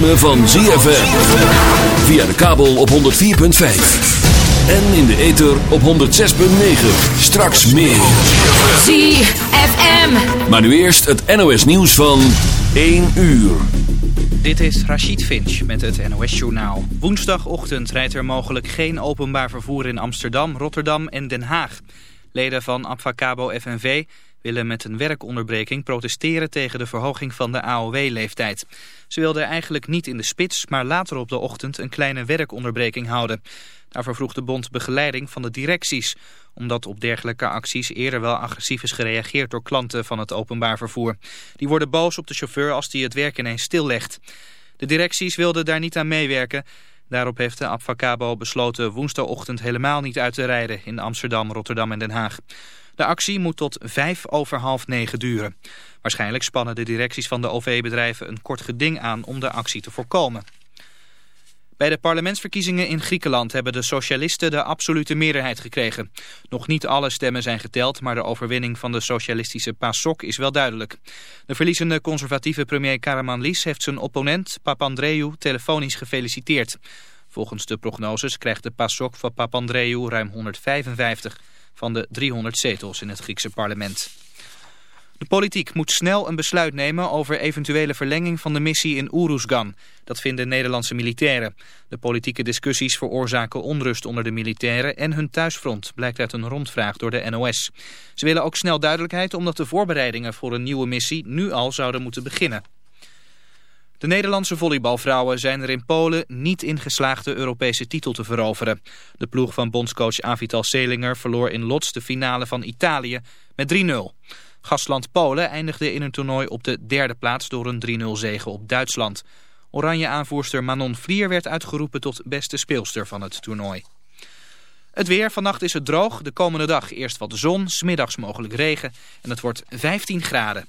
ritme van ZFM. Via de kabel op 104.5. En in de ether op 106.9. Straks meer. ZFM. Maar nu eerst het NOS nieuws van 1 uur. Dit is Rachid Finch met het NOS-journaal. Woensdagochtend rijdt er mogelijk geen openbaar vervoer in Amsterdam, Rotterdam en Den Haag. Leden van Abfacabo FNV willen met een werkonderbreking protesteren tegen de verhoging van de AOW-leeftijd. Ze wilden eigenlijk niet in de spits, maar later op de ochtend een kleine werkonderbreking houden. Daarvoor vroeg de bond begeleiding van de directies, omdat op dergelijke acties eerder wel agressief is gereageerd door klanten van het openbaar vervoer. Die worden boos op de chauffeur als die het werk ineens stillegt. De directies wilden daar niet aan meewerken. Daarop heeft de Abfacabo besloten woensdagochtend helemaal niet uit te rijden in Amsterdam, Rotterdam en Den Haag. De actie moet tot vijf over half negen duren. Waarschijnlijk spannen de directies van de OV-bedrijven een kort geding aan om de actie te voorkomen. Bij de parlementsverkiezingen in Griekenland hebben de socialisten de absolute meerderheid gekregen. Nog niet alle stemmen zijn geteld, maar de overwinning van de socialistische PASOK is wel duidelijk. De verliezende conservatieve premier Karamanlis heeft zijn opponent Papandreou telefonisch gefeliciteerd. Volgens de prognoses krijgt de PASOK van Papandreou ruim 155 van de 300 zetels in het Griekse parlement. De politiek moet snel een besluit nemen over eventuele verlenging van de missie in Oeroesgan. Dat vinden Nederlandse militairen. De politieke discussies veroorzaken onrust onder de militairen en hun thuisfront, blijkt uit een rondvraag door de NOS. Ze willen ook snel duidelijkheid omdat de voorbereidingen voor een nieuwe missie nu al zouden moeten beginnen. De Nederlandse volleybalvrouwen zijn er in Polen niet in geslaagd de Europese titel te veroveren. De ploeg van bondscoach Avital Selinger verloor in Lots de finale van Italië met 3-0. Gastland Polen eindigde in een toernooi op de derde plaats door een 3-0 zege op Duitsland. Oranje aanvoerster Manon Vlier werd uitgeroepen tot beste speelster van het toernooi. Het weer, vannacht is het droog. De komende dag eerst wat zon, smiddags mogelijk regen en het wordt 15 graden.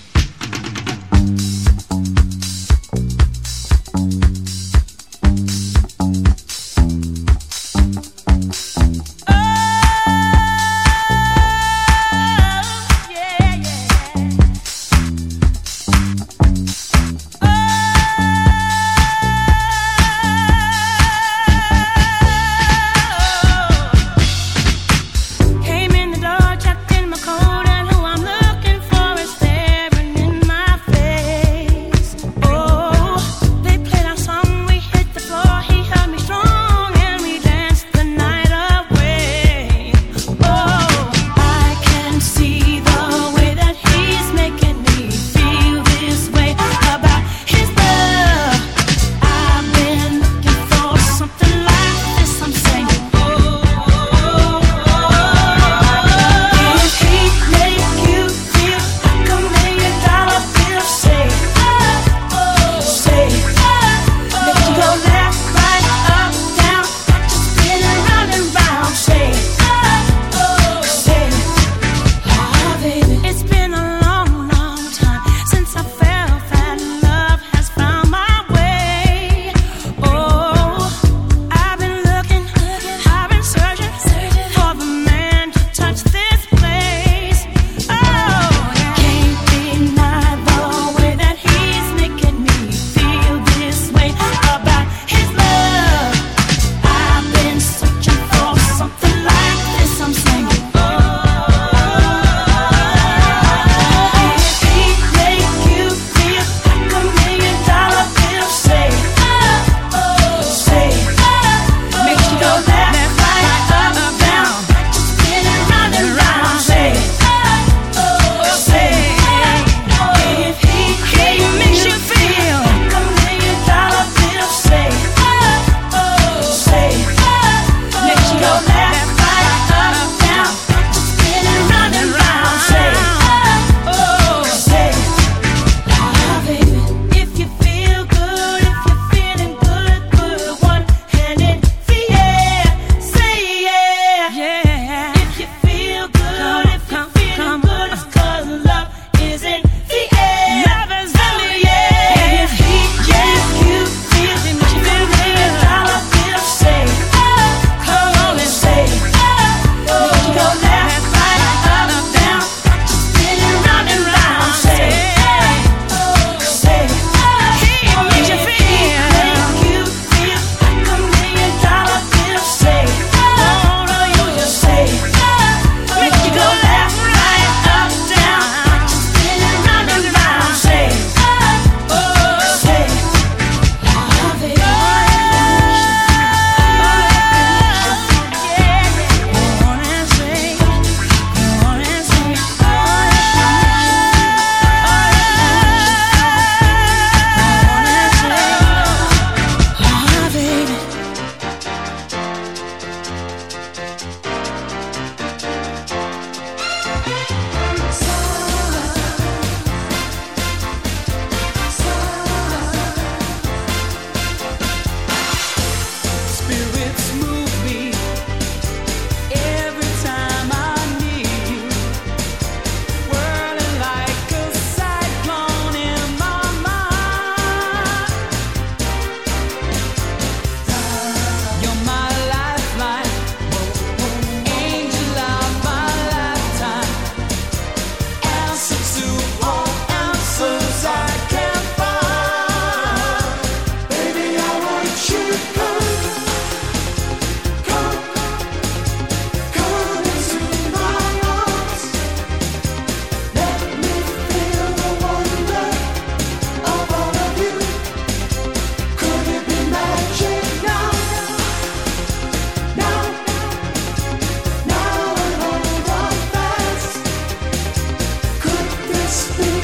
whisper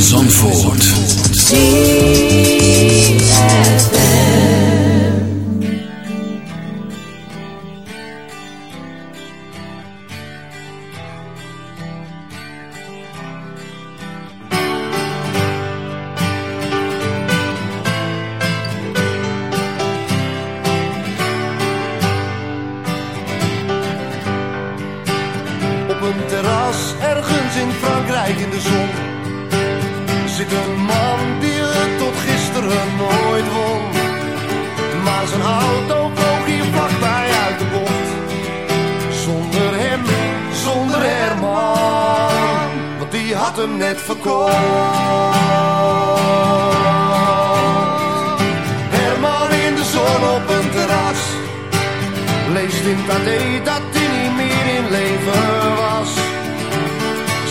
Zandvoort.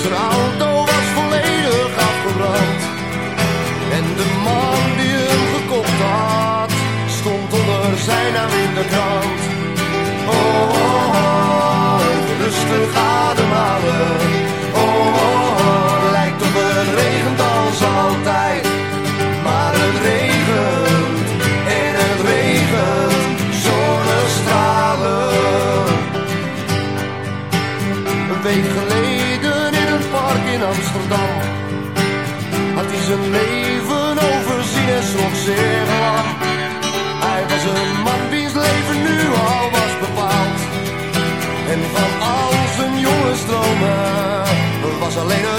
será alleen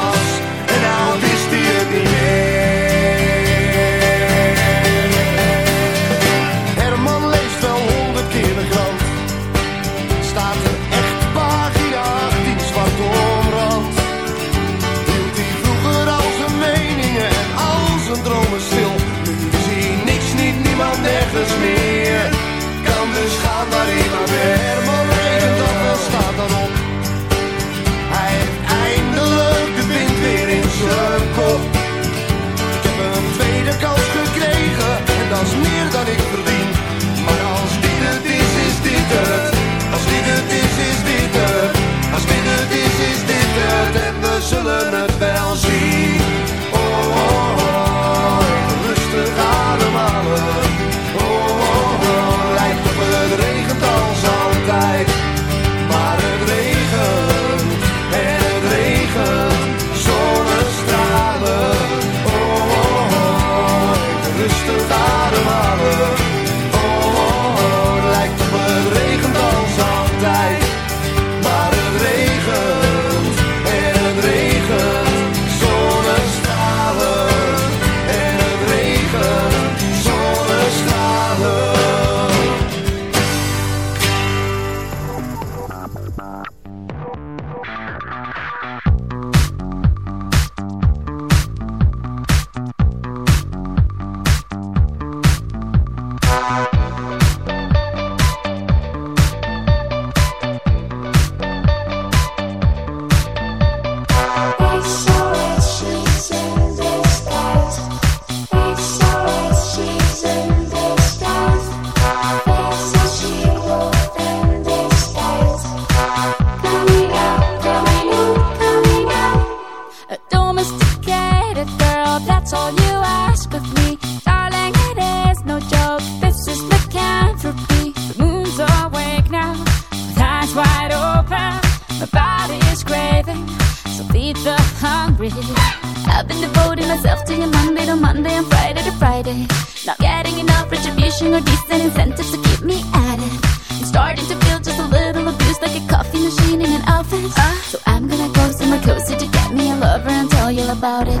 a decent incentive to keep me at it. I'm starting to feel just a little abused, like a coffee machine in an office. Uh, so I'm gonna go somewhere cozy to get me a lover and tell you about it.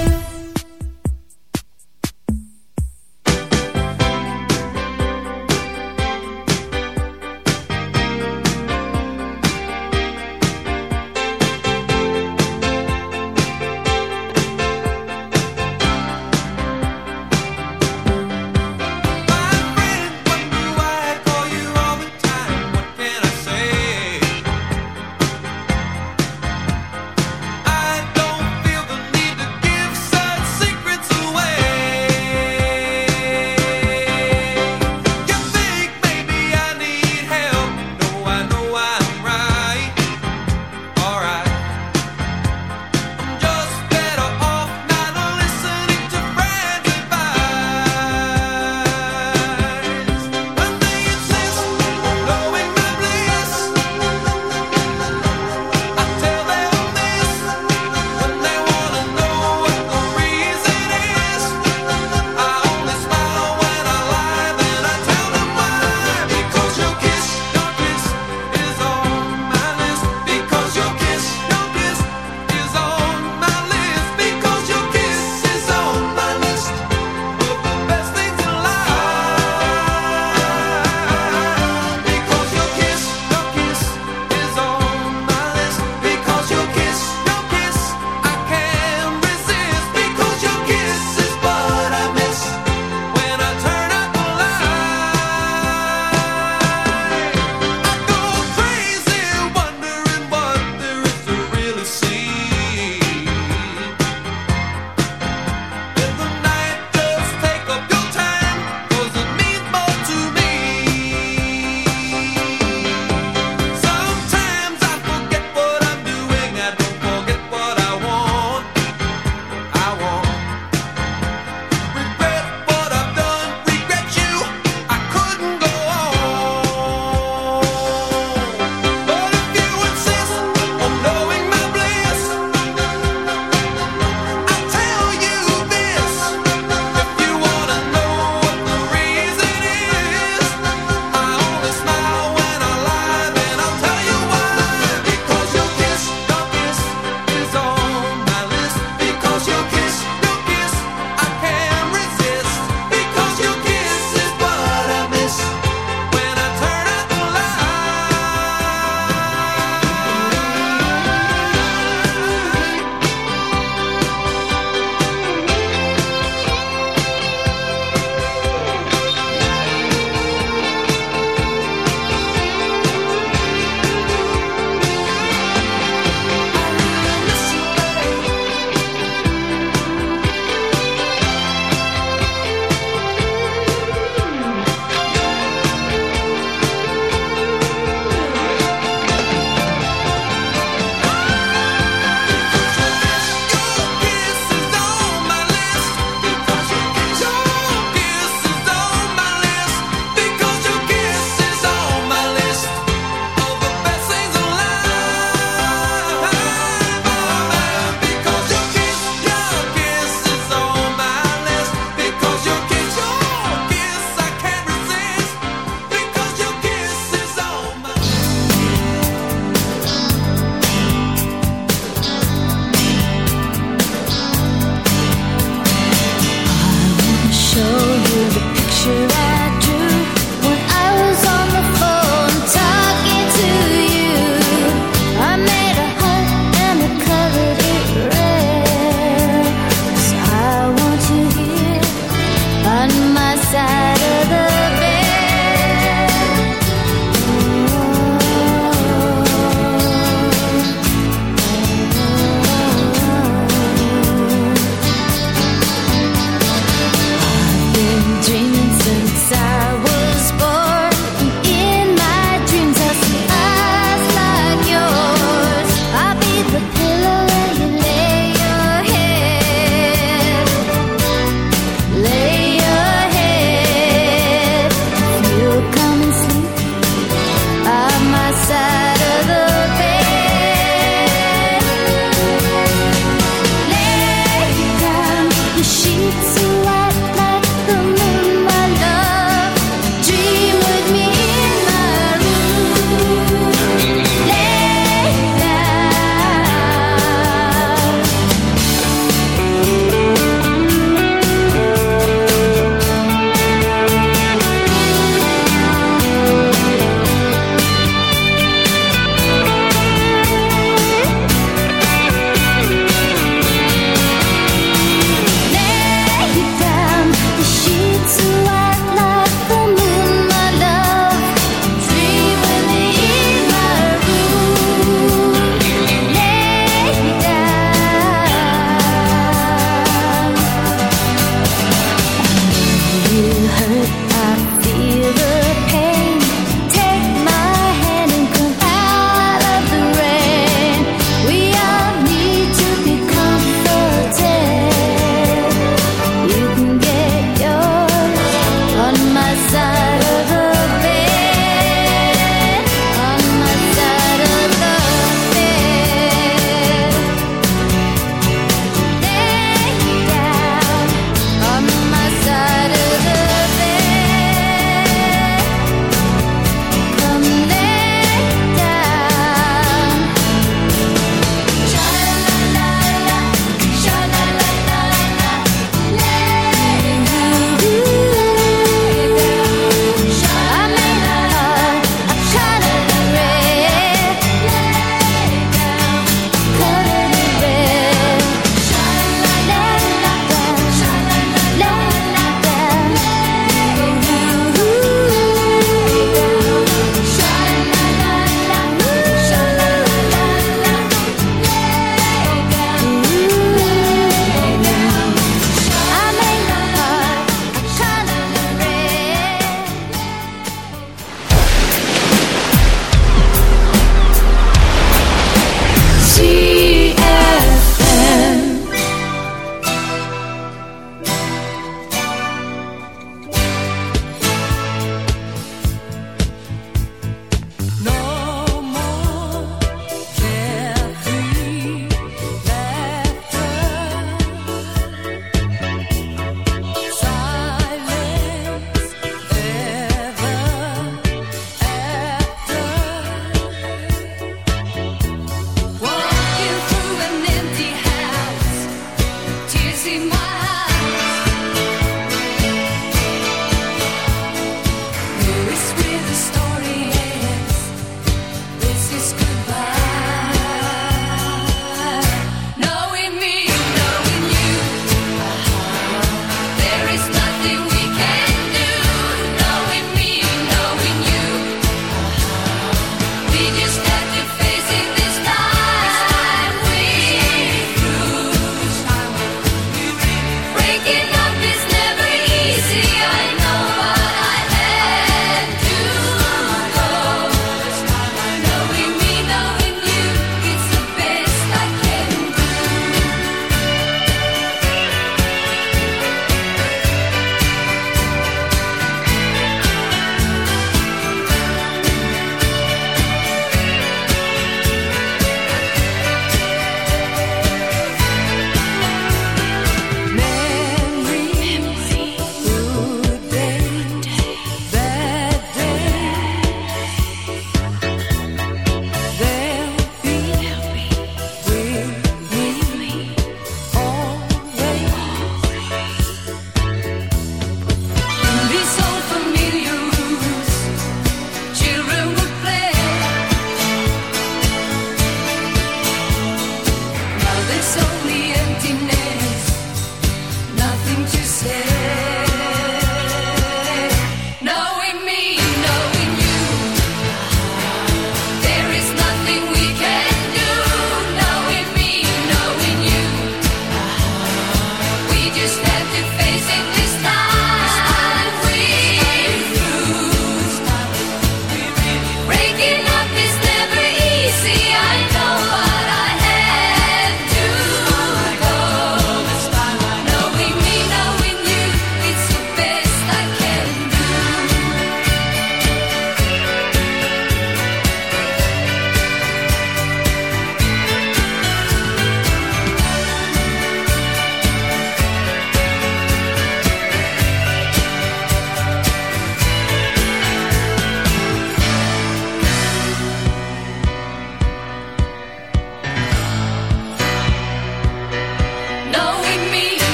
you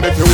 money to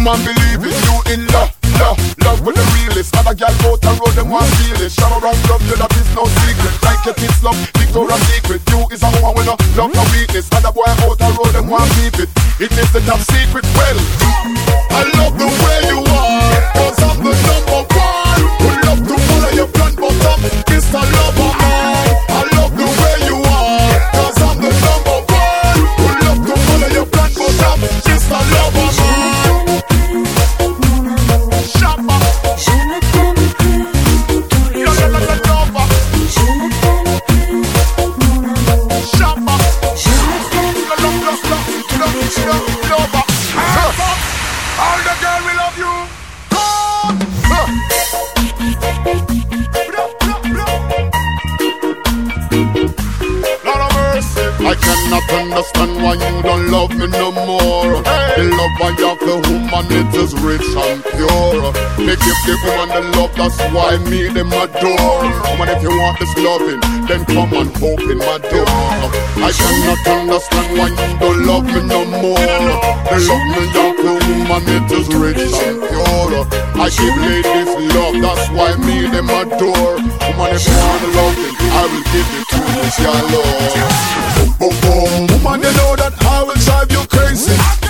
man believe it, you in love, love, love with the realest. Other gal out and road, them want feel it. Shower around love, you that is no secret. Like your kids love, Victoria's Secret. You is a woman with no love, no weakness. Other boy out and road, them want keep it. It is the top secret. Well, I love the way you are. I have the woman, it is rich and pure. Me give the woman the love, that's why me them adore. Woman, if you want this loving, then come and open my door. I cannot understand why you don't love me no more. The love me young, the woman, it is rich and pure. I give ladies love, that's why me them adore. Woman, if you want the loving, I will give it to you, your love. Boom, boom, boom. Woman, you know that I will drive you crazy